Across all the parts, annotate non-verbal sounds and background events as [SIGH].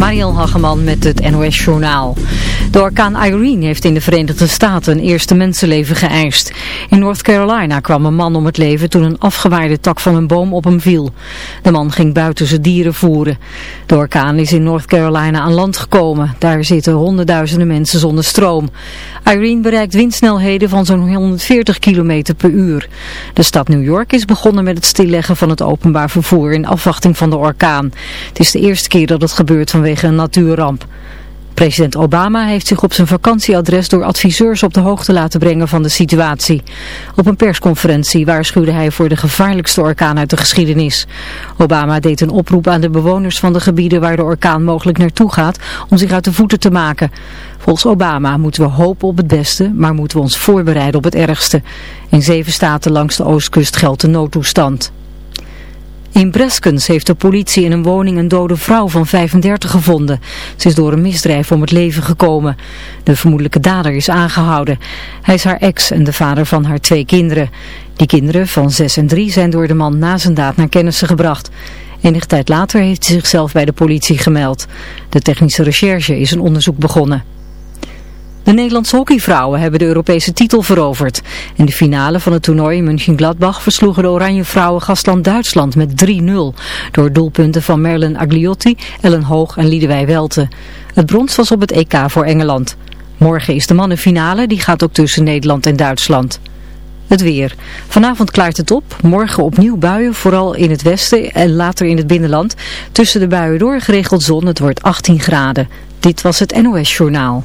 Mariel Hageman met het NOS Journaal. De orkaan Irene heeft in de Verenigde Staten een eerste mensenleven geëist. In North Carolina kwam een man om het leven toen een afgewaaide tak van een boom op hem viel. De man ging buiten zijn dieren voeren. De orkaan is in North Carolina aan land gekomen. Daar zitten honderdduizenden mensen zonder stroom. Irene bereikt windsnelheden van zo'n 140 km per uur. De stad New York is begonnen met het stilleggen van het openbaar vervoer in afwachting van de orkaan. Het is de eerste keer dat het gebeurt vanwege een natuurramp. President Obama heeft zich op zijn vakantieadres door adviseurs op de hoogte laten brengen van de situatie. Op een persconferentie waarschuwde hij voor de gevaarlijkste orkaan uit de geschiedenis. Obama deed een oproep aan de bewoners van de gebieden waar de orkaan mogelijk naartoe gaat om zich uit de voeten te maken. Volgens Obama moeten we hopen op het beste, maar moeten we ons voorbereiden op het ergste. In zeven staten langs de oostkust geldt de noodtoestand. In Breskens heeft de politie in een woning een dode vrouw van 35 gevonden. Ze is door een misdrijf om het leven gekomen. De vermoedelijke dader is aangehouden. Hij is haar ex en de vader van haar twee kinderen. Die kinderen van 6 en 3 zijn door de man na zijn daad naar kennissen gebracht. Enige tijd later heeft hij zichzelf bij de politie gemeld. De technische recherche is een onderzoek begonnen. De Nederlandse hockeyvrouwen hebben de Europese titel veroverd. In de finale van het toernooi in München-Gladbach versloegen de Oranje vrouwen gastland Duitsland met 3-0. Door doelpunten van Merlin Agliotti, Ellen Hoog en Liedewij Welte. Het brons was op het EK voor Engeland. Morgen is de mannenfinale, die gaat ook tussen Nederland en Duitsland. Het weer. Vanavond klaart het op. Morgen opnieuw buien, vooral in het westen en later in het binnenland. Tussen de buien door geregeld zon. Het wordt 18 graden. Dit was het NOS Journaal.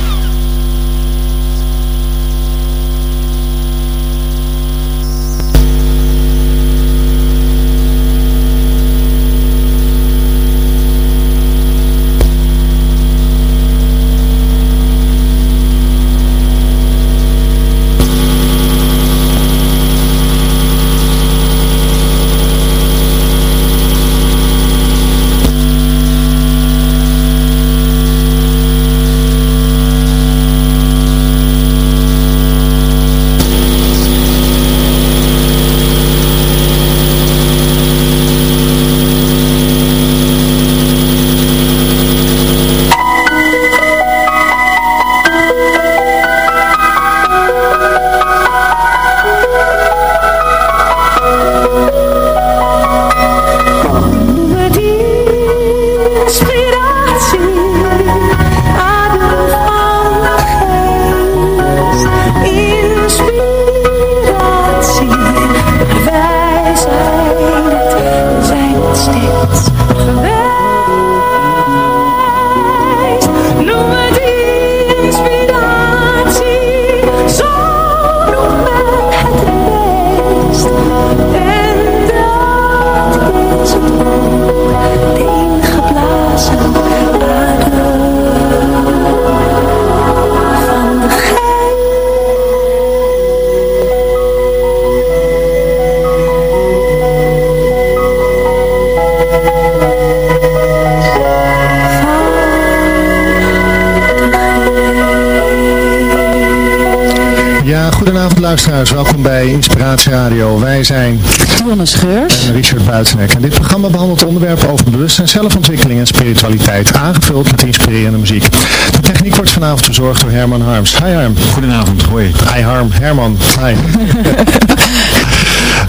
Luisteraars, welkom bij Inspiratie Radio. Wij zijn Dionne Scheurs en Richard Buitenek. En dit programma behandelt onderwerpen over bewustzijn, zelfontwikkeling en spiritualiteit, aangevuld met inspirerende muziek. De techniek wordt vanavond verzorgd door Herman Harms. Hi Harm. Goedenavond, hoi. Hi Harm, Herman. Hi. [LAUGHS]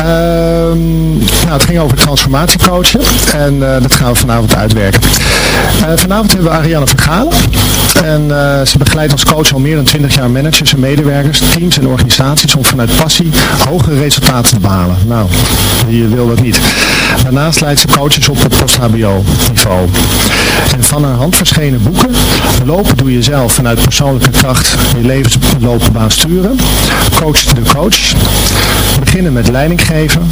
Um, nou, het ging over transformatiecoachen en uh, dat gaan we vanavond uitwerken. Uh, vanavond hebben we Ariane Vergalen en uh, ze begeleidt als coach al meer dan 20 jaar managers en medewerkers, teams en organisaties om vanuit passie hogere resultaten te behalen. Nou, wie wil dat niet? Daarnaast leidt ze coaches op het post-HBO niveau. En van haar hand verschenen boeken, Lopen doe je zelf vanuit persoonlijke kracht je levensloopbaan sturen, Coach de coach, beginnen met leiding geven,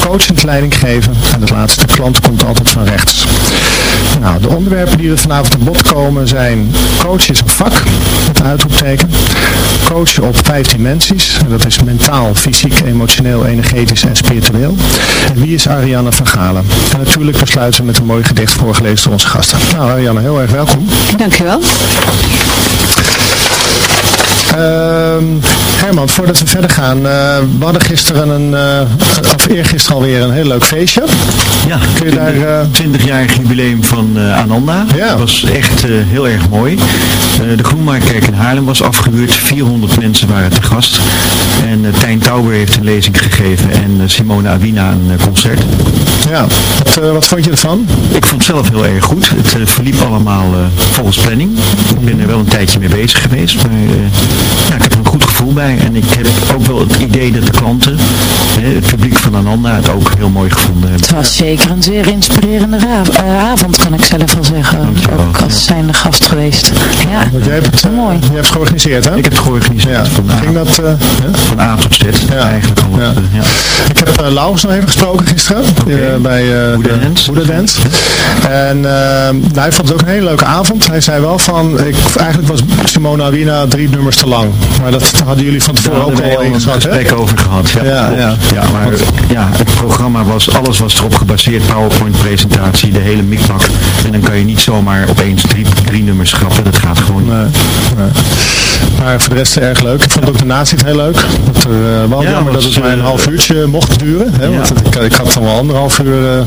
coachend leiding geven en het laatste, de klant komt altijd van rechts. Nou, de onderwerpen die er vanavond aan bod komen zijn coach is een vak, met uitroepteken, coachen op vijf dimensies, en dat is mentaal, fysiek, emotioneel, energetisch en spiritueel. En wie is Ariane van Galen? En natuurlijk besluiten met een mooi gedicht voorgelezen door onze gasten. Nou Ariane, heel erg welkom. Dankjewel. Uh, Herman, voordat we verder gaan, uh, we hadden gisteren een, uh, of eergisteren alweer een heel leuk feestje. Ja, Kun je daar, uh... 20-jarig jubileum van Ananda. Ja. Dat was echt heel erg mooi. de Groenmaarkerk in Haarlem was afgehuurd, 400 mensen waren te gast. En Tijn Tauber heeft een lezing gegeven en Simone Awina een concert. Ja, wat, wat, vond je ervan? Ik vond het zelf heel erg goed. Het verliep allemaal volgens planning. Ik ben er wel een tijdje mee bezig geweest, maar ja, ik heb er een goed gevoel bij. En ik heb ook wel het idee dat de klanten, het publiek van Ananda, het ook heel mooi gevonden hebben. Het was zeker een zeer inspirerende avond, kan ik zelf wel zeggen. Dankjewel. Ook als ja. zijnde gast geweest. Ja, Want jij hebt het, mooi. Je hebt het georganiseerd, hè? Ik heb het georganiseerd. Ja. Van, Ging A, dat, uh, van A tot Z, Ja. eigenlijk al. Ja. Ik heb uh, Laurens nog even gesproken gisteren. Bij Buddha de Dance. En uh, nou, hij vond het ook een hele leuke avond. Hij zei wel van, ik, eigenlijk was Simona Awina drie nummers te lang. Maar dat hadden jullie van tevoren ook al een gesprek over gehad. Ja, Ja, ja. ja, maar ja, het programma was, alles was erop gebaseerd, PowerPoint presentatie, de hele mikmak. En dan kan je niet zomaar opeens drie, drie nummers schrappen, dat gaat gewoon niet. Nee, nee. Maar voor de rest erg leuk. Ik vond ook de naziet heel leuk. Dat er, uh, wel Ja, jammer dat het maar een uh, half uurtje mocht duren. Hè? Want ik, ik had dan wel anderhalf uur uh,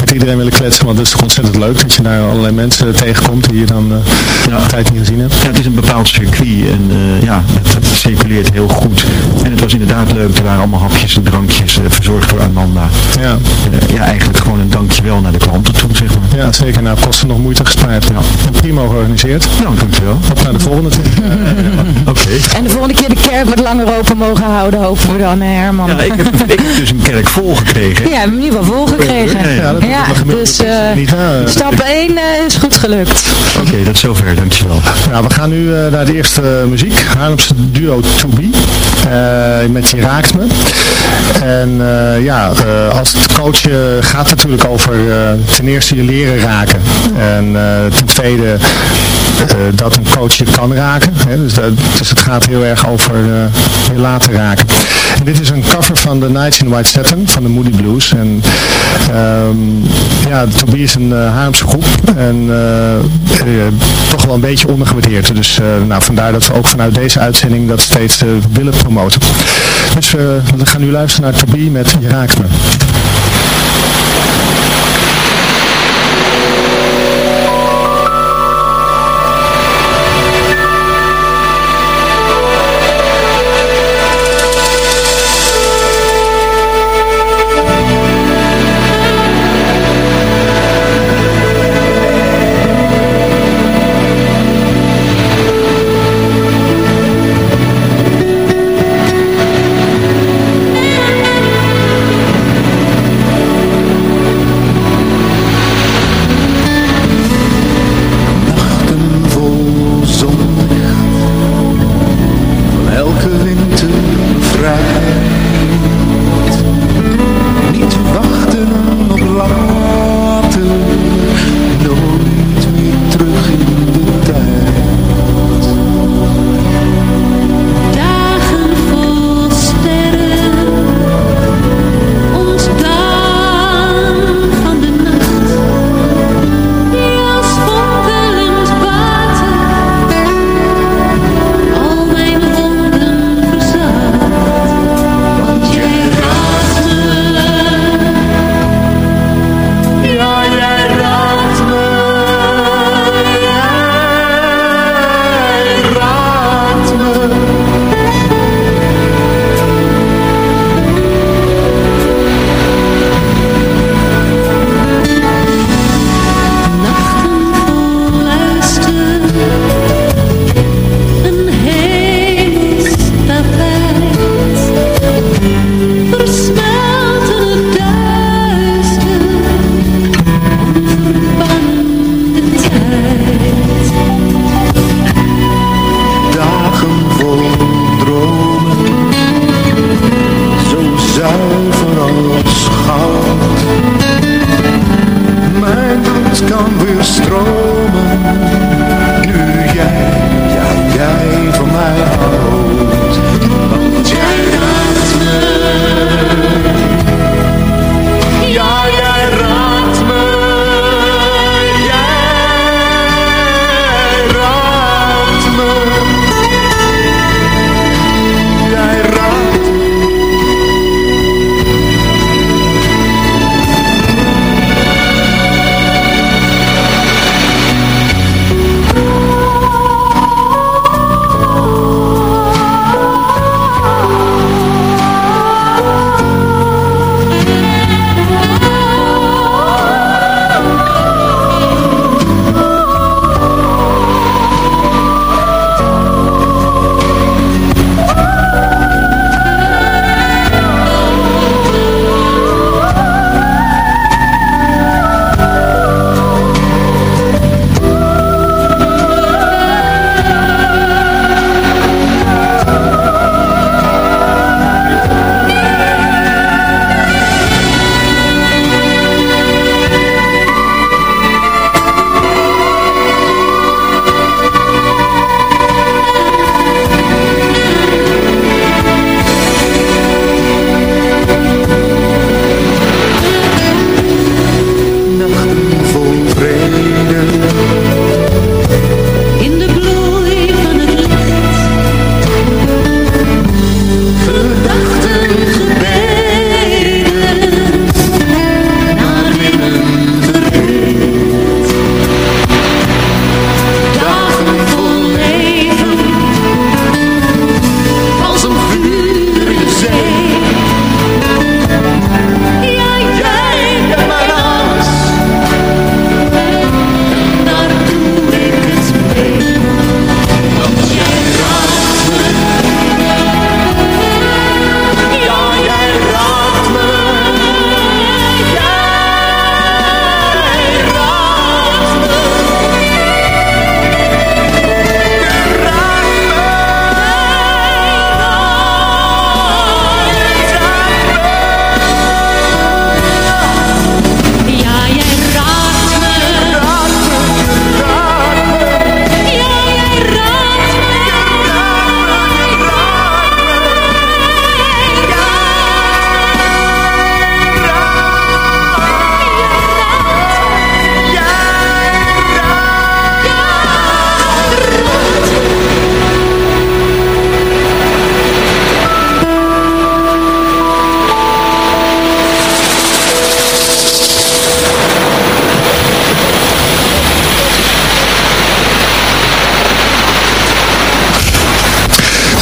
met iedereen willen kletsen. Want het is toch ontzettend leuk dat je daar allerlei mensen tegenkomt die je dan uh, Ja. tijd niet gezien hebt. Ja, het is een bepaald circuit en eh, ja, het, het circuleert heel goed. En het was inderdaad leuk, er waren allemaal hapjes en drankjes eh, verzorgd door Ananda. Ja, Eh, ja, eigenlijk gewoon een dankjewel naar de klanten toe, zeg maar. ja zeker. Nou, kosten nog moeite gespaard. Ja. En prima georganiseerd. Nou, dankjewel. Op naar de volgende. [LAUGHS] Oké. En de volgende keer de kerk wat langer open mogen houden, hopen we dan, Herman. Ja, ik heb, ik heb dus een kerk vol gekregen. [LAUGHS] Ja, in ieder geval volgekregen. Ja, dat dus eh, stap 1 is goed gelukt. Oké, dat is zover, dankjewel. Nou, we gaan nu eh, naar de eerste eh, muziek. Haarlemse duo To Be. eh, met Je Raakt Me. En eh, ja, eh, als het coachen gaat het natuurlijk over eh, ten eerste je leren raken. En eh, ten tweede eh, dat een coach je kan raken. Hè? Dus, dat- dus het gaat heel erg over eh, je laten raken. En dit is een cover van The Nights in White Satin van de Moody Blues. En ehm, ja, To Be is een uh, Haarlemse groep. En eh, eh, toch wel een beetje ondergewaardeerd. Dus eh, nou, vandaar dat we ook vanuit deze uitzending dat steeds eh, willen promoten. Dus eh, we gaan nu luisteren naar To Be met Je Raakt Me.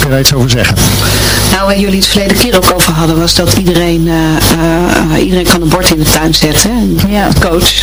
Kun je iets over zeggen? Nou, waar jullie het verleden keer ook over hadden, was dat iedereen, eh, eh, iedereen kan een bord in de tuin zetten, een coach.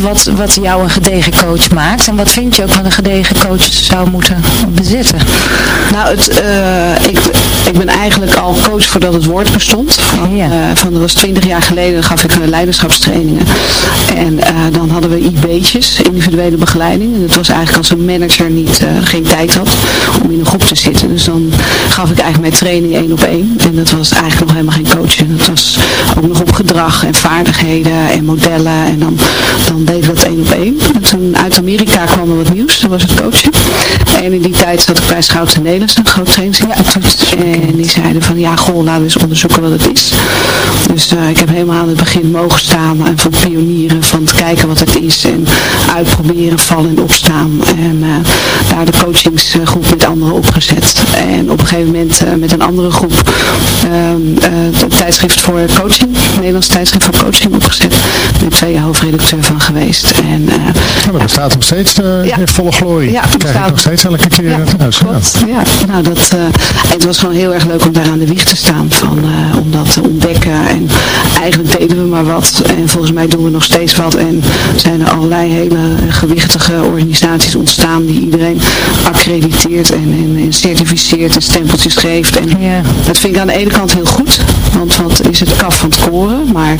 wat, wat jou een gedegen coach maakt. En wat vind je ook wat een gedegen coach zou moeten bezitten? Nou, het, uh, ik, ik ben eigenlijk al coach voordat het woord bestond. Van, ja. uh, van dat was twintig jaar geleden gaf ik leiderschapstrainingen. En uh, dan hadden we IB'tjes, individuele begeleiding. En dat was eigenlijk als een manager niet, geen tijd had om in een groep te zitten. Dus dan gaf ik eigenlijk mijn training één op één. En dat was eigenlijk nog helemaal geen coaching. Dat was ook nog op gedrag en vaardigheden en modellen. En dan, dan deden we dat één op één. En toen uit Amerika kwam er wat nieuws. Dat was het coaching. En in die tijd zat ik bij Schouten Nederlands, een groot trainingsinstituut. Ja, en die zeiden van, ja, goh, laten we eens onderzoeken wat het is. Dus uh, ik heb helemaal aan het begin mogen staan en voor pionieren van te kijken wat het is. En uitproberen, vallen en opstaan. En uh, daar de coachingsgroep met anderen opgezet. En op een gegeven moment uh, met een andere groep het tijdschrift voor coaching, Nederlands tijdschrift voor coaching opgezet. Daar ben ik twee jaar hoofdredacteur van geweest. En, ja, maar dat staat nog steeds ja. in volle glorie. Ja, dat krijg ik nog steeds elke keer ja, thuis. Ja. nou dat, het was gewoon heel erg leuk om daar aan de wieg te staan. Van, uh, om dat te ontdekken. En eigenlijk deden we maar wat. En volgens mij doen we nog steeds wat. En zijn er allerlei hele gewichtige organisaties ontstaan die iedereen accrediteert en, en, en certificeert en stempeltjes geeft. En ja. dat vind ik aan de ene kant heel goed. Want wat is het kaf van het koren. Maar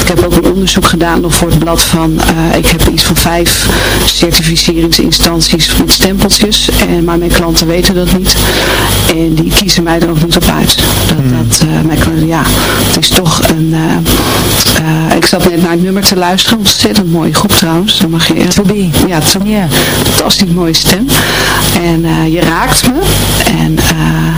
ik heb ook een onderzoek gedaan nog voor het blad van, uh, ik heb iets van vijf certificeringsinstanties met stempeltjes. En, maar mijn klanten weten dat niet. En die kiezen mij er niet op uit. Dat, hmm. dat mijn klanten, ja, het is toch een, uh, ik zat net naar het nummer te luisteren. Ontzettend mooie groep trouwens. Dan mag je, to be. Ja, to. Yeah. Fantastisch mooie stem. En je raakt me. En um,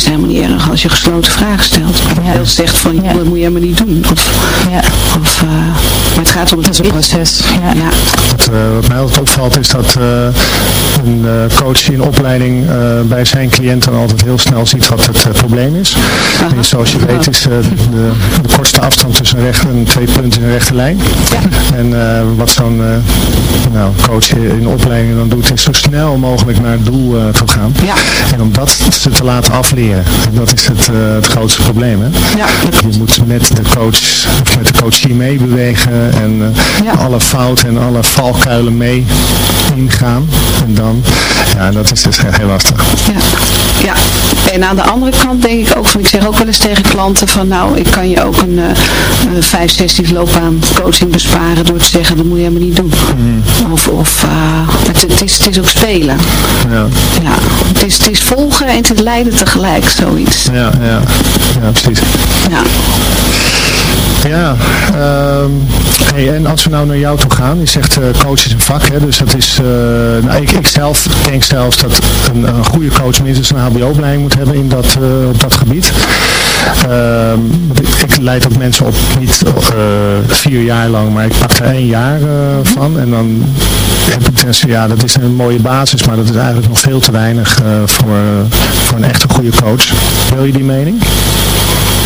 het helemaal niet erg als je gesloten vragen stelt. Of ja. zegt van, ja. dat moet je helemaal niet doen. Of, ja. of maar het gaat om het, het is een proces. Ja. ja. Wat, wat mij altijd opvalt is dat een coach in opleiding bij zijn cliënten altijd heel snel ziet wat het uh, probleem is. En zoals je weet is uh, de, de, kortste afstand tussen een recht en twee punten in een rechte lijn. Ja. En uh, wat zo'n nou, coach in opleiding dan doet is zo snel mogelijk naar het doel toe gaan. Ja. En om dat ze te laten afleren. Dat is het, het grootste probleem. Hè? Ja. Je moet met de coach of met de coachie meebewegen en ja. alle fouten en alle valkuilen mee ingaan. En dan, ja, dat is dus heel lastig. Ja. ja, en aan de andere kant denk ik ook van, ik zeg ook wel eens tegen klanten van nou, ik kan je ook een, uh, een 5, 16 loopbaan coaching besparen door te zeggen, dat moet je helemaal niet doen. Mm. Of, of uh, het, het, is, het is ook spelen. Ja. ja het, is, het is volgen en het is leiden tegelijk, zoiets. Ja, ja, ja precies. Ja. Ja, hey, en als we nou naar jou toe gaan, je zegt uh, coach is een vak, hè, dus dat is, uh, nou, ik, ik zelf denk zelfs dat een, een goede coach minstens een hbo-opleiding moet hebben in dat, uh, op dat gebied. Um, ik leid ook mensen op, niet vier jaar lang, maar ik pak er één jaar van en dan heb ik dus, ja, dat is een mooie basis, maar dat is eigenlijk nog veel te weinig voor, voor een echte goede coach. Wil je die mening?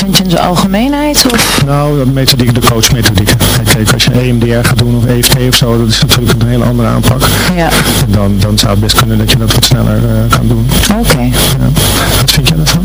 Vind je in zijn algemeenheid? Of? Nou, de methodiek, de coachmethodiek. Kijk, als je EMDR gaat doen of EFT of zo, dat is natuurlijk een hele andere aanpak. Ja. Dan, dan zou het best kunnen dat je dat wat sneller uh, kan doen. Oké. Ja. Wat vind jij daarvan?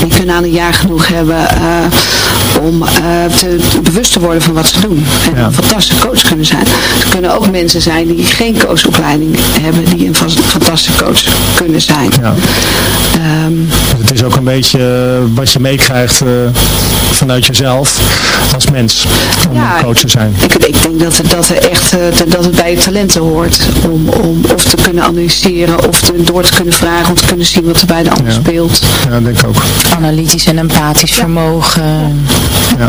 die kunnen aan een jaar genoeg hebben uh, om uh, te, bewust te worden van wat ze doen. En ja. een fantastische coach kunnen zijn. Er kunnen ook mensen zijn die geen coachopleiding hebben, die een fantastische coach kunnen zijn. Ja. Um, het is ook een beetje wat je meekrijgt uh, vanuit jezelf als mens om ja, coach te zijn. Ik, ik denk dat het, dat, er echt, dat het bij je talenten hoort om, om of te kunnen analyseren of te, door te kunnen vragen om te kunnen zien wat er bij de ander ja. speelt. Ja, denk ik ook. Analytisch en empathisch ja. vermogen. Ja.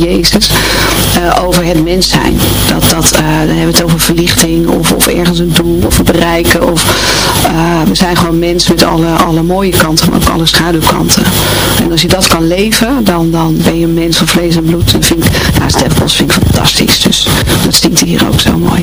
Jezus. Uh, over het mens zijn. Dat, dat, uh, dan hebben we het over verlichting of, of ergens een doel of bereiken. Of, uh, we zijn gewoon mens met alle, alle mooie kanten, maar ook alle schaduwkanten. En als je dat kan leven, dan, dan ben je een mens van vlees en bloed. En vind ik, nou, Stef Bos vind ik fantastisch. Dus dat stinkt hier ook zo mooi.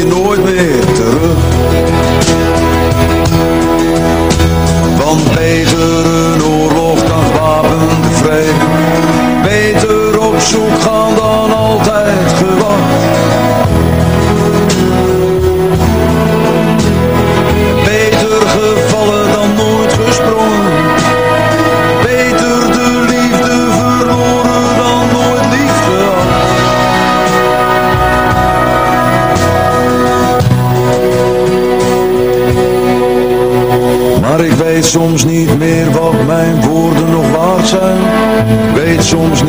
weet soms niet meer wat mijn woorden nog waard zijn. Weet soms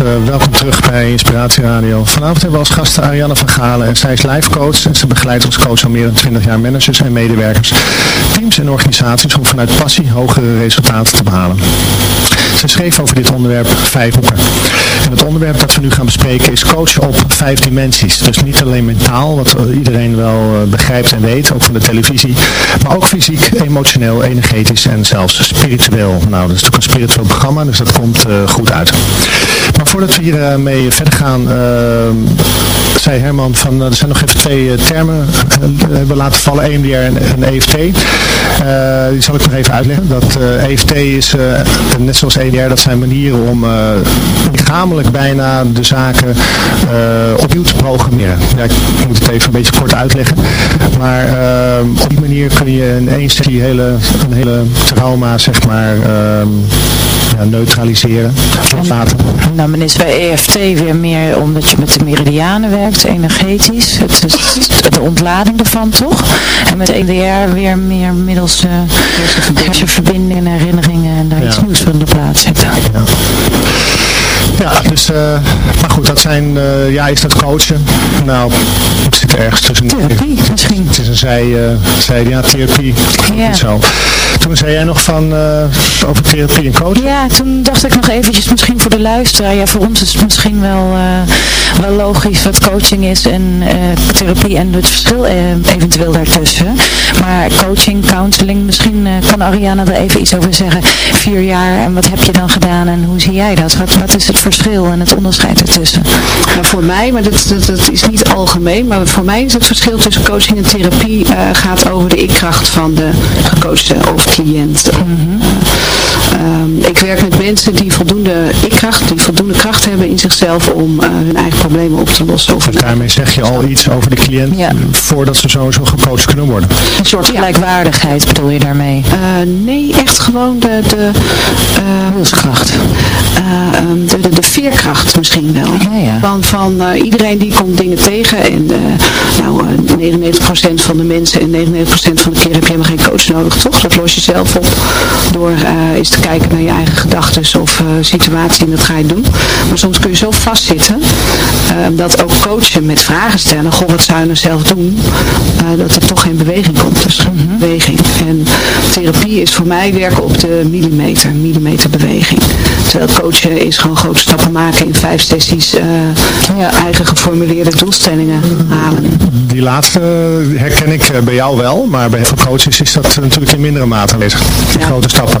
eh, welkom terug bij Inspiratie Radio. Vanavond hebben we als gasten Ariane van Galen en zij is life coach en ze begeleidt als coach al meer dan 20 jaar managers en medewerkers, teams en organisaties om vanuit passie hogere resultaten te behalen. Ze schreef over dit onderwerp vijf boeken. Het onderwerp dat we nu gaan bespreken is coach op vijf dimensies. Dus niet alleen mentaal, wat eh, iedereen wel eh, begrijpt en weet, ook van de televisie, maar ook fysiek, emotioneel, energetisch en zelfs spiritueel. Nou, dat is natuurlijk een spiritueel programma, dus dat komt eh, goed uit. Maar voordat we hiermee mee verder gaan, zei Herman van, er zijn nog even twee termen hebben laten vallen, EMDR en, EFT. Eh, die zal ik nog even uitleggen. Dat EFT is, eh, net zoals EMDR, dat zijn manieren om eh, bijna de zaken eh, opnieuw te programmeren. Ja, ik moet het even een beetje kort uitleggen. Maar eh, op die manier kun je in één sessie hele, een hele trauma, zeg maar, ehm, ja, neutraliseren, loslaten. Nou, men is bij EFT weer meer omdat je met de meridianen werkt, energetisch. Het is de ontlading ervan, toch? En met EDR weer meer middels uh, hersenverbindingen en herinneringen en daar Ja. iets nieuws van de plaats zetten. Ja, dus, eh, maar goed, dat zijn, eh, ja, is dat coachen? Nou, het zit ergens tussen. Therapie misschien. Het is een zij, eh zij ja, therapie. Ja. Zo. Toen zei jij nog van, over therapie en coaching. Ja, toen dacht ik nog eventjes misschien voor de luisteraar. Ja, voor ons is het misschien wel, wel logisch wat coaching is en therapie en het verschil eventueel daartussen. Maar coaching, counseling, misschien kan Ariana er even iets over zeggen. Vier jaar en wat heb je dan gedaan en hoe zie jij dat? Wat, wat is het verschil en het onderscheid ertussen? Nou, voor mij, maar dat, dat, dat is niet algemeen, maar voor mij is het verschil tussen coaching en therapie eh, gaat over de ikkracht van de gecoachte of cliënt. Ehm, ik werk met mensen die voldoende ikkracht, die voldoende kracht hebben in zichzelf om eh, hun eigen problemen op te lossen. Of Dus daarmee zeg je al iets over de cliënt voordat ze sowieso gecoacht kunnen worden. Een soort gelijkwaardigheid bedoel je daarmee? Eh, nee, echt gewoon de, de, Wilskracht. ehm, de, de, de veerkracht misschien wel. Van, van eh, iedereen die komt dingen tegen en eh, nou, eh, 99% van de mensen en 99% van de keer heb je helemaal geen coach nodig, toch? Dat los je zelf op door eh, eens te kijken naar je eigen gedachten of eh, situatie en dat ga je doen. Maar soms kun je zo vastzitten eh, dat ook coachen met vragen stellen, goh wat zou je nou zelf doen, eh, dat er toch geen beweging komt. Dus geen beweging. En therapie is voor mij werken op de millimeter, millimeter beweging. Terwijl coachen is gewoon grote stappen maken in vijf sessies, eh, eigen geformuleerde doelstellingen halen. Die laatste herken ik bij jou wel, maar bij veel coaches is dat natuurlijk in mindere mate aanwezig. Grote stappen.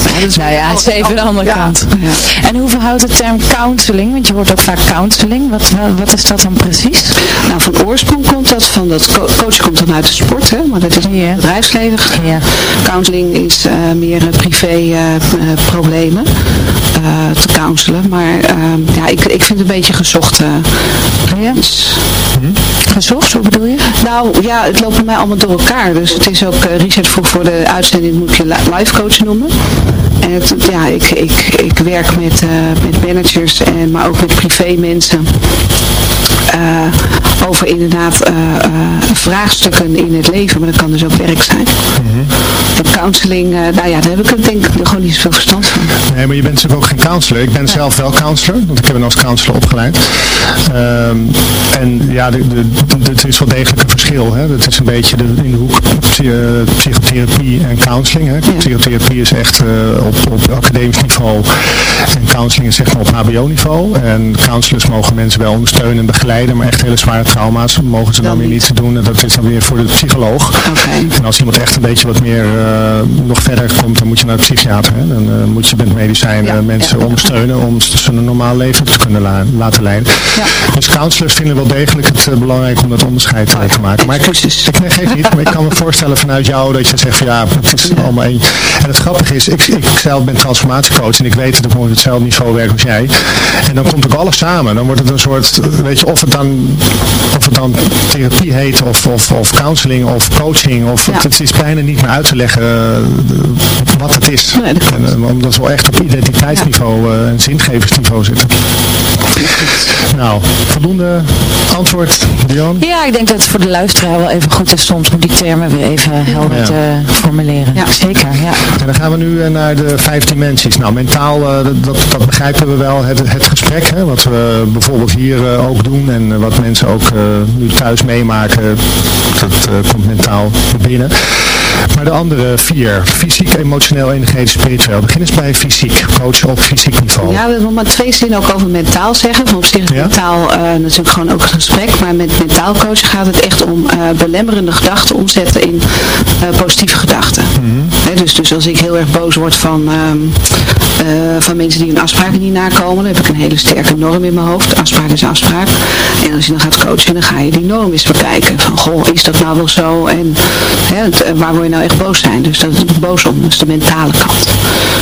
Nou ja, het is even de andere kant. En hoe verhoudt de term counseling? Want je hoort ook vaak counseling. Wat, wat, is dat dan precies? Nou, van oorsprong komt dat van dat co coach komt dan uit de sport, hè, maar dat is niet yeah. bedrijfsleven. Counseling is eh, meer privé eh, eh, problemen eh, te counselen, maar eh, ja, ik, ik vind het een beetje gezocht. eh. ja? Gezocht, hoe bedoel je? Nou ja, het loopt bij mij allemaal door elkaar. Dus het is ook, eh, Richard vroeg voor de uitzending, moet je li- life coach noemen. En het, ja, ik, ik, ik werk met, eh, met managers, en, maar ook met privé mensen. Over inderdaad eh, eh, vraagstukken in het leven, maar dat kan dus ook werk zijn. dat counseling, eh, nou ja, daar heb ik denk ik gewoon niet zoveel verstand van. Nee, maar je bent natuurlijk ook geen counselor. Ik ben zelf wel counselor, want ik heb hem als counselor opgeleid. Ehm, en ja, het is wel degelijk een verschil. Hè? Het is een beetje de, in de hoek psy- psychotherapie en counseling. Hè? Psychotherapie is echt op, op academisch niveau en counseling is zeg maar op hbo-niveau. En counselors mogen mensen wel ondersteunen en begeleiden, maar echt hele zware trauma's mogen ze dan, weer niet doen. En dat is dan weer voor de psycholoog. En als iemand echt een beetje wat meer eh, nog verder komt, dan moet je naar de psychiater. Hè? Dan eh, moet je met medicijnen mensen ondersteunen om ze een normaal leven te kunnen la- laten leiden. Dus counselors vinden wel degelijk het eh, belangrijk om dat onderscheid te maken. Maar ik, ik nee, geef niet, maar ik kan me voorstellen vanuit jou dat je zegt van ja, het is allemaal één. En het grappige is, ik, ik zelf ben transformatiecoach en ik weet dat ik op hetzelfde niveau werk als jij. En dan komt ook alles samen. Dan wordt het een soort, weet je, of het dan, of het dan therapie heet of, of, of counseling of coaching. Of, het, het is bijna niet meer uit te leggen eh, wat het is. en, eh, omdat we echt op identiteitsniveau eh, en zingeversniveau zitten. Nou, voldoende antwoord, Dion? Ja, ik denk dat het voor de luisteraar wel even goed is soms om die termen weer even helder Ja. te formuleren. Zeker, ja. En dan gaan we nu naar de vijf dimensies. Nou, mentaal, eh, dat, dat begrijpen we wel. Het, het gesprek, hè, wat we bijvoorbeeld hier ook doen en wat mensen ook eh, nu thuis meemaken, dat eh, komt mentaal binnen. Maar de andere vier, fysiek, emotioneel, energetisch, spiritueel. Begin eens bij fysiek, coach op fysiek niveau. Ja, we willen maar twee zinnen ook over mentaal zeggen. Want op zich mentaal eh, natuurlijk gewoon ook een gesprek. Maar met mentaal coachen gaat het echt om eh, belemmerende gedachten omzetten in eh, positieve gedachten. Hè, dus, dus als ik heel erg boos word van, ehm, eh, van mensen die hun afspraken niet nakomen, dan heb ik een hele sterke norm in mijn hoofd. Afspraak is afspraak. En als je dan gaat coachen, dan ga je die norm eens bekijken. Van, goh, is dat nou wel zo? En hè, eh, waar word je nou echt boos zijn? Dus dat is boos om, is de mentale kant.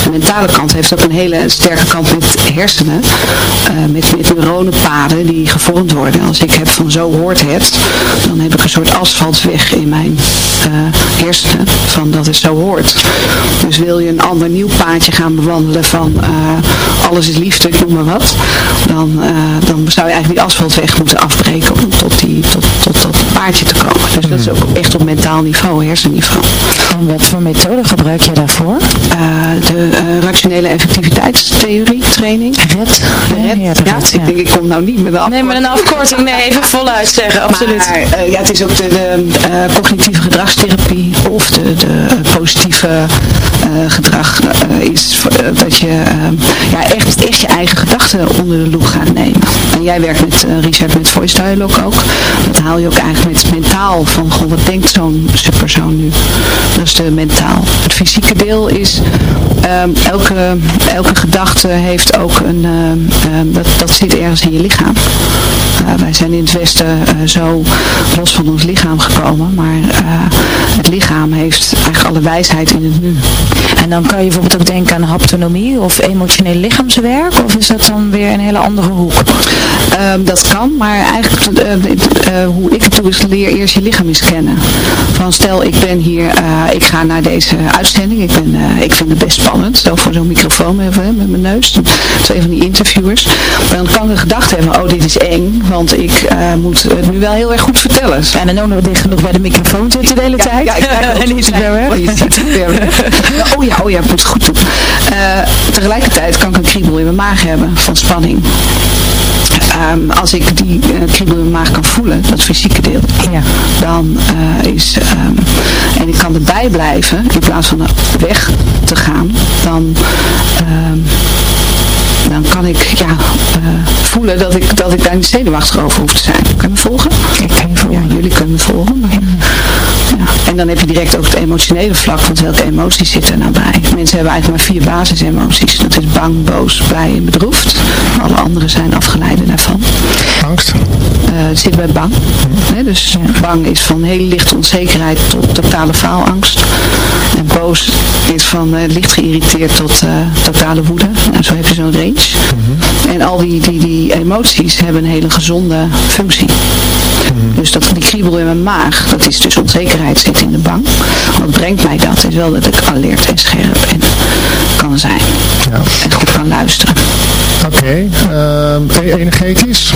De mentale kant heeft ook een hele sterke kant met hersenen. eh, met, neuronenpaden die gevormd worden. Als ik heb van zo hoort het, dan heb ik een soort asfaltweg in mijn eh, hersenen van dat het zo hoort. Dus wil je een ander nieuw paadje gaan bewandelen van alles is liefde, noem maar wat. Dan, dan zou je eigenlijk die asfaltweg moeten afbreken tot, die, tot, tot dat paadje te komen. Dus dat is ook echt op mentaal niveau, hersenniveau. En wat voor methode gebruik je daarvoor? Eh, de eh, rationele effectiviteitstheorie training. RED? Ja, ik denk ik kom nou niet met de Nee, met een afkorting. Nee, even voluit zeggen, absoluut. Maar eh, ja, het is ook de, de eh, cognitieve gedragstherapie of de, de positieve eh, gedrag is dat je ja, echt, echt je eigen gedachten onder de loep gaat nemen. En jij werkt met eh, Richard met voice dialogue ook. Dat haal je ook eigenlijk met mentaal van wat denkt zo'n persoon nu? Dat is de mentaal. Het fysieke deel is ehm, elke, elke gedachte heeft ook een, ehm, ehm, dat, dat zit ergens in je lichaam. Wij zijn in het Westen uh, zo los van ons lichaam gekomen, maar uh, het lichaam heeft eigenlijk alle wijsheid in het nu. En dan kan je bijvoorbeeld ook denken aan haptonomie of emotioneel lichaamswerk, of is dat dan weer een hele andere hoek? Um, dat kan, maar eigenlijk hoe ik het doe is leer eerst je lichaam eens kennen. Van stel ik ben hier, ik ga naar deze uitzending, ik, ben, ik vind het best spannend, zo voor zo'n microfoon even, met mijn neus, twee van die interviewers. Dan kan ik een gedachte hebben, oh dit is eng, want ik uh, moet het nu wel heel erg goed vertellen. En dan ook nog dicht genoeg bij de microfoon zitten de hele ja, tijd. Ja, ik [LAUGHS] en weg. Oh, je ziet het ver weg. [LAUGHS] oh ja, oh ja, ik moet het goed doen. Uh, tegelijkertijd kan ik een kriebel in mijn maag hebben van spanning. Um, als ik die uh, kriebel in mijn maag kan voelen, dat fysieke deel, ja. dan uh, is, um, en ik kan erbij blijven in plaats van weg te gaan, dan, um, dan kan ik ja, uh, voelen dat ik, dat ik daar niet zenuwachtig over hoef te zijn. Kan je me volgen? Ik kan je volgen. Ja, jullie kunnen me volgen. Maar. En dan heb je direct ook het emotionele vlak, want welke emoties zitten er nou bij? Mensen hebben eigenlijk maar vier basisemoties. Dat is bang, boos, blij en bedroefd. Alle andere zijn afgeleiden daarvan. Angst? Uh, het zit bij bang. He, dus bang is van hele lichte onzekerheid tot totale faalangst. En boos is van uh, licht geïrriteerd tot uh, totale woede. Nou, zo heb je zo'n range. Mm -hmm. En al die, die, die emoties hebben een hele gezonde functie. Mm. Dus dat die kriebel in mijn maag, dat is dus onzekerheid zit in de bang. Wat brengt mij dat? Is wel dat ik alert en scherp en kan zijn. Ja. En goed kan luisteren. Oké, ehm, e- energetisch?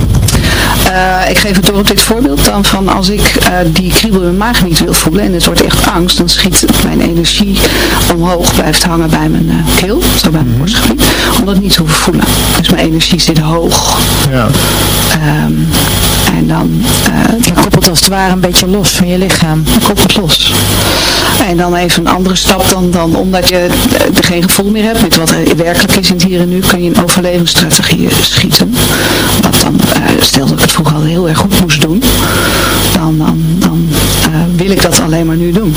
Eh, ik geef het door op dit voorbeeld dan van als ik eh, die kriebel in mijn maag niet wil voelen en het wordt echt angst, dan schiet mijn energie omhoog, blijft hangen bij mijn eh, keel, zo bij mijn borstgebied, om dat niet te hoeven voelen. Dus mijn energie zit hoog. Ja. Ehm, en dan... je koppelt als het ware een beetje los van je lichaam. Je koppelt los. En dan even een andere stap dan, dan omdat je er geen gevoel meer hebt met wat er werkelijk is in het hier en nu, kun je een overlevingsstrategie schieten. Wat dan, uh, stel dat ik het vroeger al heel erg goed moest doen, dan, dan, dan uh, wil ik dat alleen maar nu doen.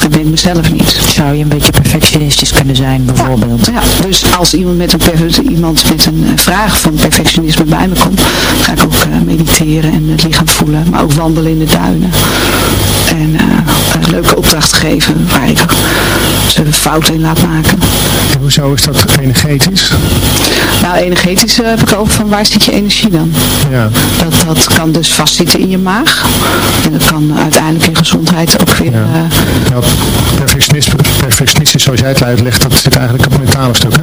Dat ben ik mezelf niet. Zou je een beetje perfectionistisch kunnen zijn, bijvoorbeeld? Ja, ja. dus als iemand met een, iemand met een uh, vraag van perfectionisme bij me komt, ga ik ook uh, mediteren en het lichaam voelen, maar ook wandelen in de duinen. En uh, een leuke opdracht geven waar ik ze fouten in laat maken. En hoezo is dat energetisch? Nou, energetisch heb ik over van waar zit je energie dan? Ja. Dat, dat kan dus vastzitten in je maag. En dat kan uiteindelijk in gezondheid ook weer... Ja. ja perfectionisme, zoals jij het uitlegt, dat zit eigenlijk op het mentale stuk, hè?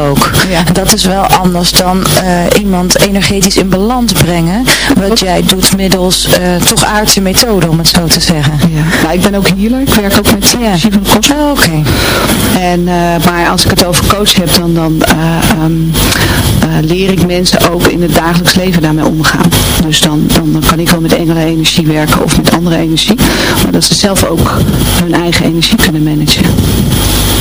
ook. Ja. En dat is wel anders dan uh, iemand energetisch in balans brengen. Wat jij doet middels uh, toch aardse methoden, om het zo te zeggen. Ja. Nou, ik ben ook healer. Ik werk ook met ja. energie van de kosmos. Oh, Oké. Okay. En, uh, maar als ik het over coach heb, dan, dan um, leer ik mensen ook in het dagelijks leven daarmee omgaan. Dus dan, dan, dan kan ik wel met engelen energie werken of met andere energie. Maar dat ze zelf ook hun eigen energie kunnen managen.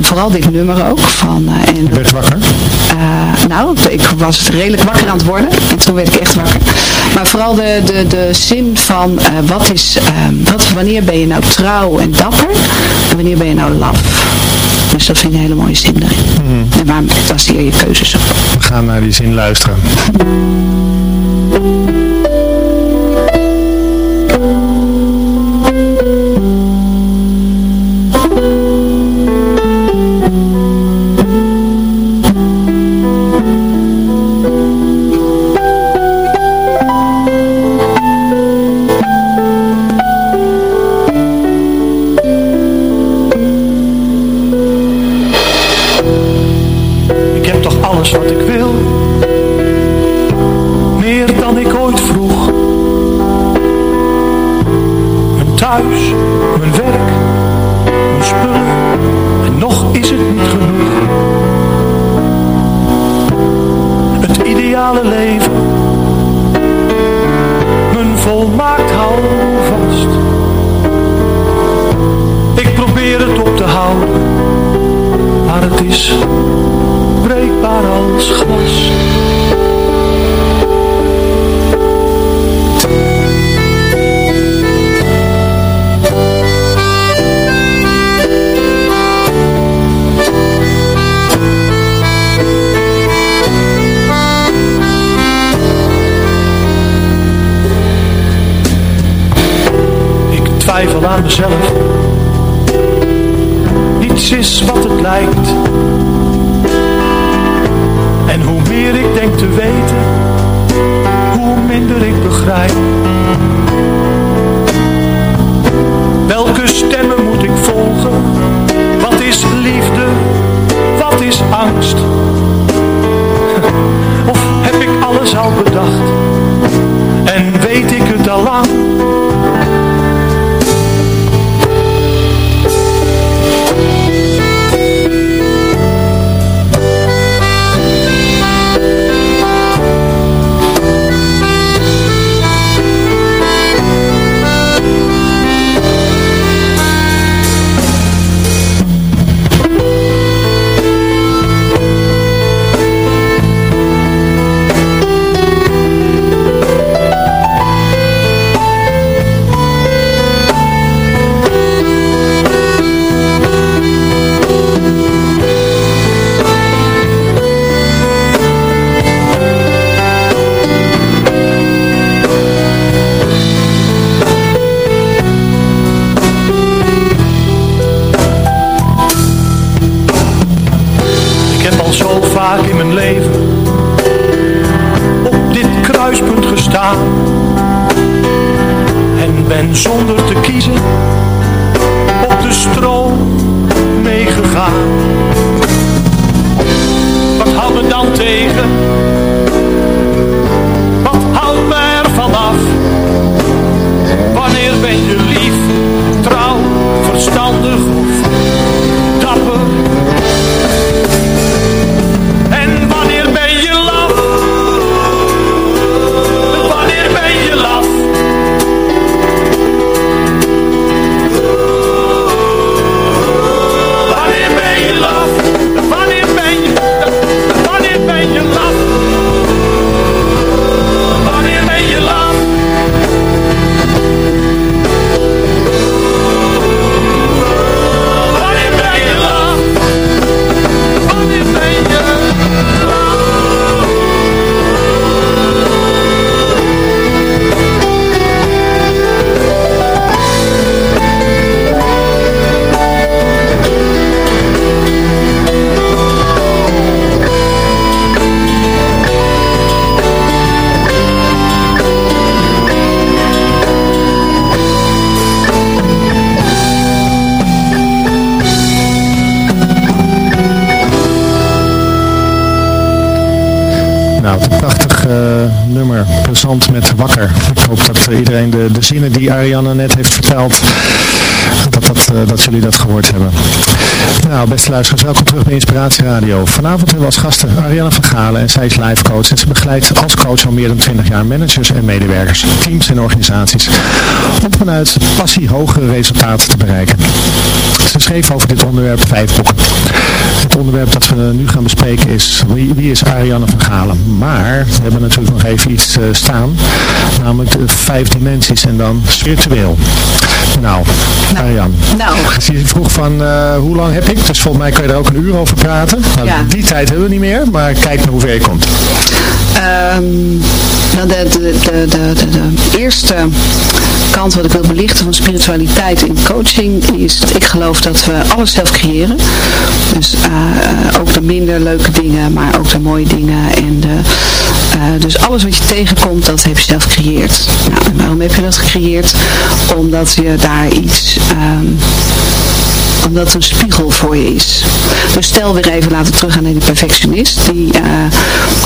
vooral dit nummer ook. Van, uh, en je werd wakker? Uh, nou, ik was redelijk wakker aan het worden. En toen werd ik echt wakker. Maar vooral de, de, de zin van wat is, wat, wanneer ben je nou trouw en dapper? En wanneer ben je nou laf? Dus dat vind ik een hele mooie zin erin. Mm. En waar baseer je keuzes op? We gaan naar die zin luisteren. [LAUGHS] is breekbaar als glas. Ik twijfel aan mezelf. Niets is wat het lijkt. Te weten, hoe minder ik begrijp. Welke stemmen moet ik volgen? Wat is liefde? Wat is angst? [LAUGHS] Of heb ik alles al bedacht? En weet ik het al lang? Beste luisteraars, welkom terug bij Inspiratie Radio. Vanavond hebben we als gasten Ariane van Galen en zij is life coach. En ze begeleidt als coach al meer dan 20 jaar managers en medewerkers, teams en organisaties. Om vanuit passie hogere resultaten te bereiken. Ze schreef over dit onderwerp vijf boeken. Het onderwerp dat we nu gaan bespreken is wie, wie is Ariane van Galen. Maar we hebben natuurlijk nog even iets eh, staan, namelijk de vijf dimensies en dan spiritueel. Nou, Ariane. Nou. Je vroeg van eh, hoe lang heb ik, dus volgens mij kan je er ook een uur over praten. Nou, Ja. Die tijd hebben we niet meer, maar kijk naar hoe ver je komt. Ehm, nou, de, de, de, de, de, de eerste kant wat ik wil belichten van spiritualiteit in coaching is dat ik geloof dat we alles zelf creëren. Dus eh, eh, ook de minder leuke dingen, maar ook de mooie dingen. En de, eh, dus alles wat je tegenkomt, dat heb je zelf gecreëerd. Nou, en waarom heb je dat gecreëerd? Omdat je daar iets... ehm, omdat het een spiegel voor je is. Dus stel weer even, laten we teruggaan naar die perfectionist. Die eh,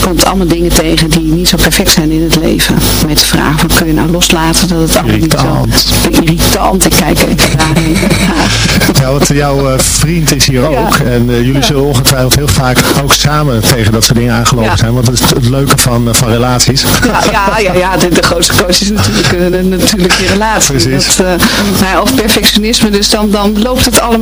komt allemaal dingen tegen die niet zo perfect zijn in het leven. Met de vraag, van kun je nou loslaten dat het allemaal niet zo... Irritant. Ik kijk even daarheen. [LAUGHS] Ja, want jouw eh, vriend is hier ook. En eh, jullie zullen ongetwijfeld heel vaak ook samen tegen dat soort dingen aangelopen Ja. zijn. Want dat is het leuke van, van relaties. Ja, ja, ja, de, de grootste coach is natuurlijk een, een natuurlijke relatie. Precies. Dat, nou of perfectionisme, dus dan, dan loopt het allemaal,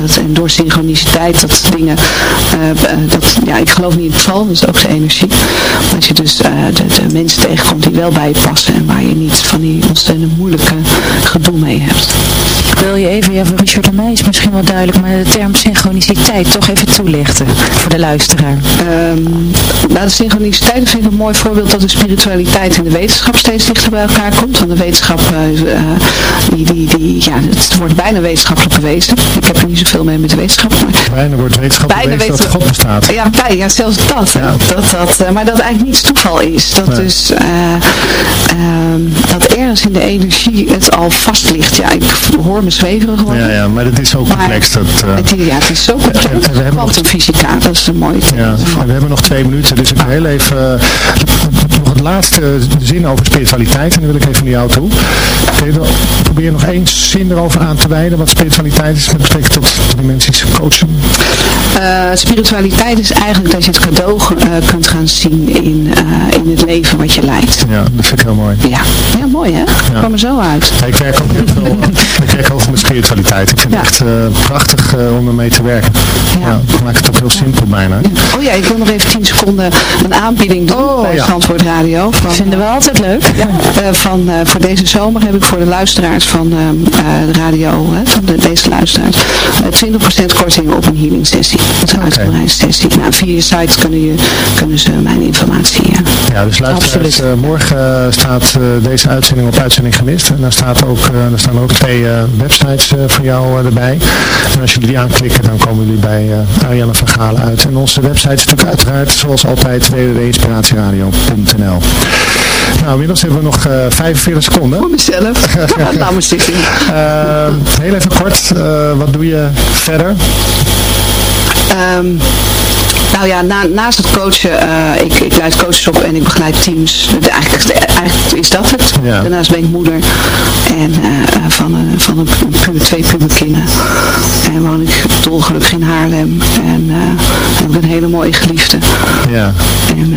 Dat, en door synchroniciteit, dat dingen, uh, dat, ja, ik geloof niet in het val, dat is ook de energie. Maar als je dus uh, de, de, mensen tegenkomt die wel bij je passen en waar je niet van die ontzettend moeilijke gedoe mee hebt. Wil je even, ja, voor Richard en mij is misschien wel duidelijk, maar de term synchroniciteit toch even toelichten voor de luisteraar. Um, nou, de synchroniciteit vind ik een mooi voorbeeld dat de spiritualiteit en de wetenschap steeds dichter bij elkaar komt. Want de wetenschap, uh, die, die, die, ja, het wordt bijna wetenschappelijk bewezen. Ik heb er niet zoveel mee met de wetenschap. Maar bijna wordt wetenschappelijk bijna dat God bestaat. Ja, bij, ja zelfs dat, ja. dat, dat uh, maar dat eigenlijk niet toeval is. Dat nee. dus, dat ergens in de energie het al vast ligt. Ja, ik hoor me zweverig worden. Ja, ja, maar het is zo complex. dat, het, ja, het is zo complex. Quantumfysica, dat is een mooie Ja, we hebben nog twee minuten, dus ik wil heel even nog het laatste zin over spiritualiteit. En dan wil ik even naar jou toe. Probeer nog één zin erover aan te wijden wat spiritualiteit is met betrekking tot dimensies coachen. Uh, spiritualiteit is eigenlijk dat je het cadeau uh, kunt gaan zien in, uh, in het leven wat je leidt. Ja, dat vind ik heel mooi. Ja, ja mooi hè? Ja. Kwam er zo uit. Ja, ik werk ook heel veel ik werk over met spiritualiteit. Ik vind het echt prachtig om ermee te werken. Ja. ik maak het ook heel simpel bijna. Oh ja, ik wil nog even 10 seconden een aanbieding doen oh, bij Zandvoort Radio. Van, vinden we altijd leuk. Van, voor deze zomer heb ik voor de luisteraars van de radio, van de, deze luisteraars, 20% korting op een healing sessie. Dat is okay. Nou, via je site kunnen, je, kunnen ze mijn informatie. Ja, ja dus luisteraars, uh, morgen uh, staat uh, deze uitzending op uitzending gemist. En daar, staat ook, daar staan ook twee websites van jou erbij. En als jullie die aanklikken, dan komen jullie bij Ariane van Galen uit. En onze website is natuurlijk uiteraard, zoals altijd, www.inspiratieradio.nl nou, inmiddels hebben we nog uh, 45 seconden. Voor mezelf. [LAUGHS] Laat me zitten. Uh, heel even kort, uh, wat doe je verder? Um, nou ja, na, naast het coachen, uh, ik, ik leid coaches op en ik begeleid teams. De, eigenlijk, eigenlijk, is dat het. Ja. Daarnaast ben ik moeder en uh, van, een, van een, een, twee puberkinderen. En woon ik dolgelukkig in Haarlem. En heb ik een hele mooie geliefde. Ja. En,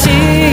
see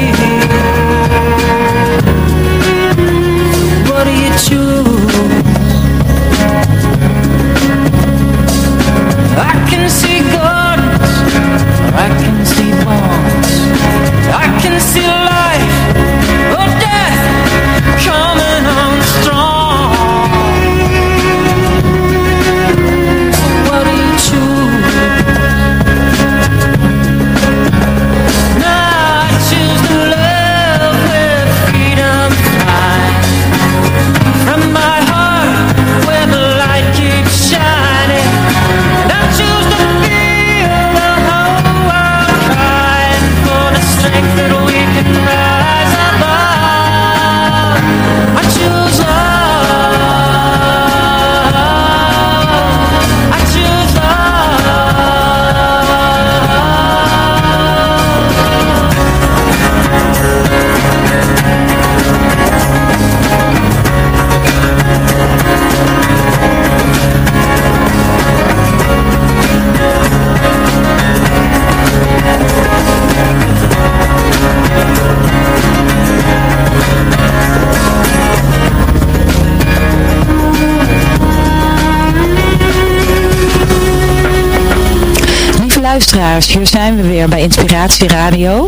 hier zijn we weer bij Inspiratie Radio.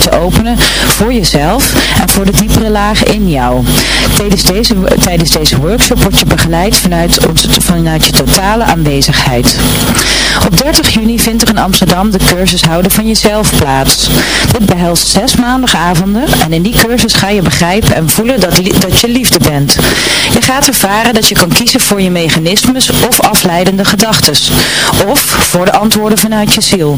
te openen voor jezelf en voor de diepere lagen in jou. Tijdens deze, tijdens deze workshop word je begeleid vanuit, vanuit je totale aanwezigheid. Op 30 juni vindt er in Amsterdam de cursus Houden van Jezelf plaats. Dit behelst zes maandagavonden en in die cursus ga je begrijpen en voelen dat, dat je liefde bent. Je gaat ervaren dat je kan kiezen voor je mechanismes of afleidende gedachten. Of voor de antwoorden vanuit je ziel.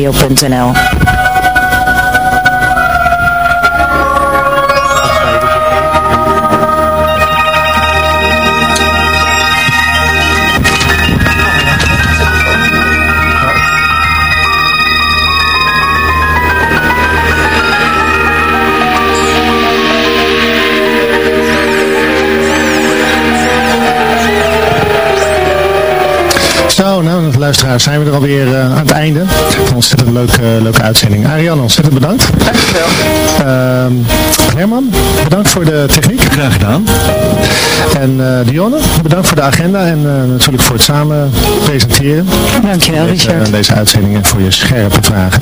Zo, nou luisteraars, zijn we er alweer uh, aan het einde van een ontzettend leuke, leuke uitzending. Ariane, ontzettend bedankt. Dankjewel. Uh, Herman, bedankt voor de techniek. Graag gedaan. En uh, Dionne, bedankt voor de agenda en uh, natuurlijk voor het samen presenteren. Dankjewel, deze, Richard. deze uitzending en voor je scherpe vragen.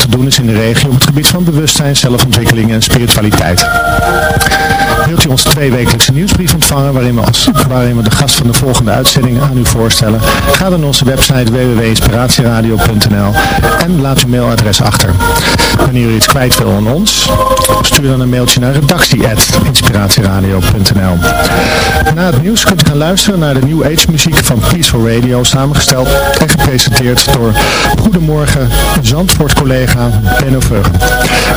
te doen is in de regio op het gebied van bewustzijn, zelfontwikkeling en spiritualiteit. Wilt u onze tweewekelijkse nieuwsbrief ontvangen waarin we, als, waarin we de gast van de volgende uitzending aan u voorstellen? Ga dan naar onze website www.inspiratieradio.nl en laat uw mailadres achter. Wanneer u iets kwijt wil aan ons, stuur dan een mailtje naar redactie.inspiratieradio.nl Na het nieuws kunt u gaan luisteren naar de New Age muziek van Peaceful Radio, samengesteld en gepresenteerd door Goedemorgen Zandvoort collega Benno Veugen.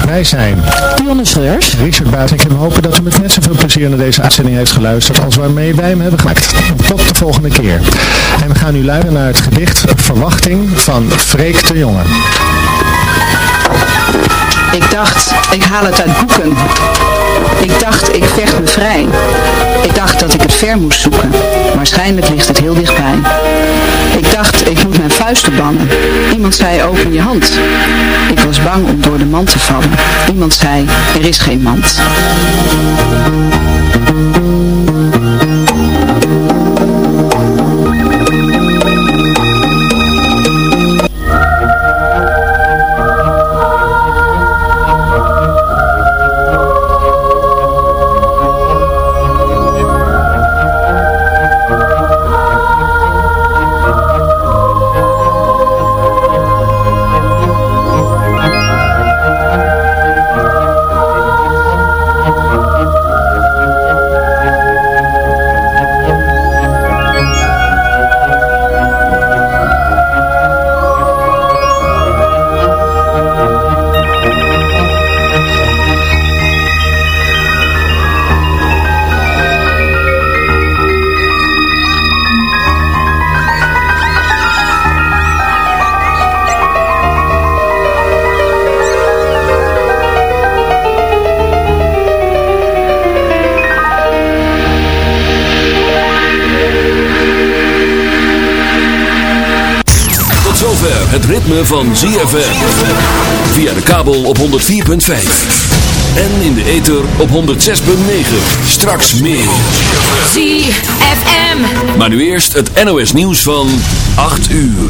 Wij zijn Dionne Schreurs, Richard Buitink en we hopen dat u met net zoveel plezier naar deze uitzending heeft geluisterd als waarmee wij hem hebben gemaakt. Tot de volgende keer. En we gaan nu luisteren naar het gedicht Verwachting van Freek de Jonge. Ik dacht, ik haal het uit boeken. Ik dacht, ik vecht me vrij. Ik dacht dat ik het ver moest zoeken. Waarschijnlijk ligt het heel dichtbij. Ik dacht, ik moet mijn vuisten bannen. Iemand zei, open je hand. Ik was bang om door de mand te vallen. Iemand zei, er is geen mand. Kabel op 104.5. En in de ether op 106.9. Straks meer. ZFM. Maar nu eerst het NOS nieuws van 8 uur.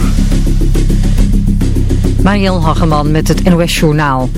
Mariel Hageman met het NOS Journaal.